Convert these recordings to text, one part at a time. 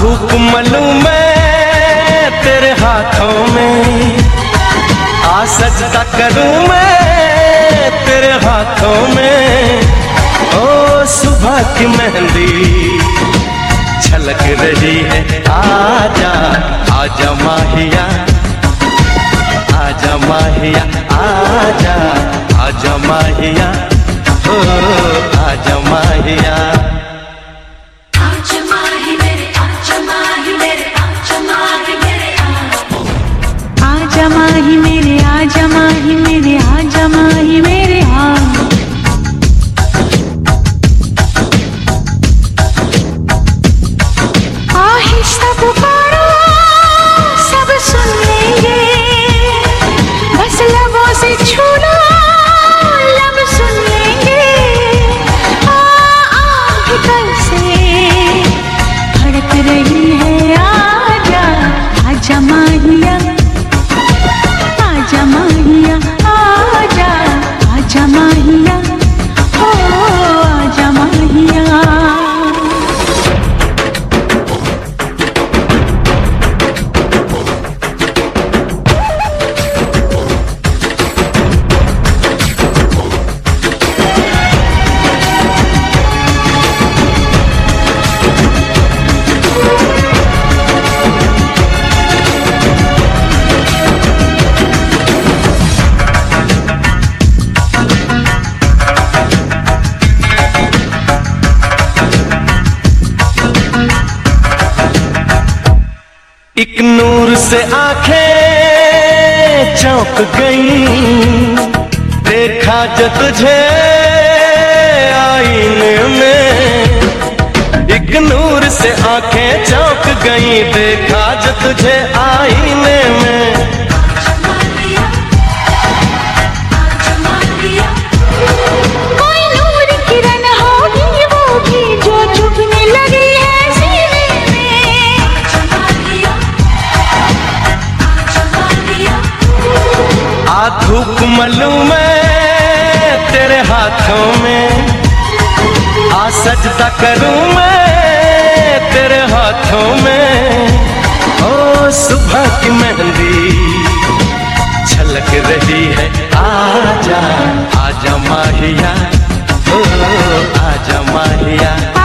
धूप मलू मैं तेरे हाथों में। आ सजदा करूँ मैं तेरे हाथों में। ओ, सुबह की मेहंदी छलक रही है। आजा आजा माहिया आजा माहिया, आजा आजा माहिया, ओ, आजा माहिया। एक नूर से आँखें चौंक गई। देखा जो तुझे आईने में। एक नूर से आँखें चौंक गई, देखा जो तुझे आईने में। धूप मलू मैं, तेरे हाथों में। आ सजदा करूँ मैं, तेरे हाथों में। ओ, सुबह की मेहंदी छलक रही है। आजा आजा माहिया, ओ, आजा माहिया।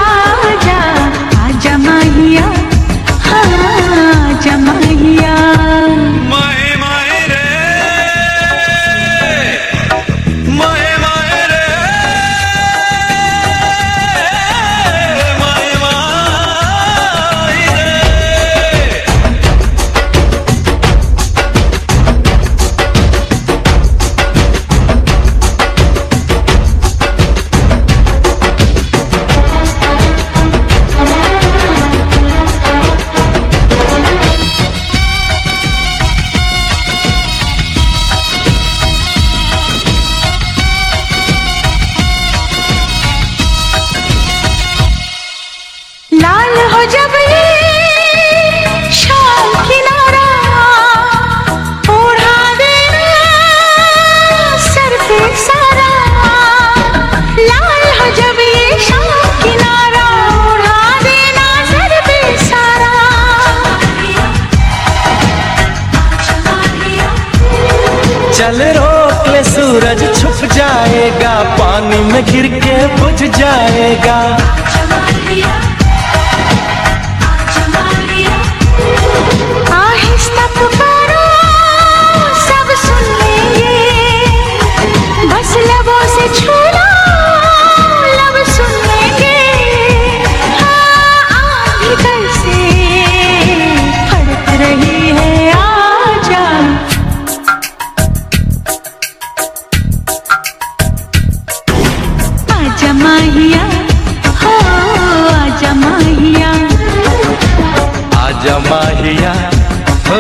चल रोक ले सूरज छुप जाएगा पानी में गिर के बुझ जाएगा। माहिया हो आजा माहिया आजा माहिया हो।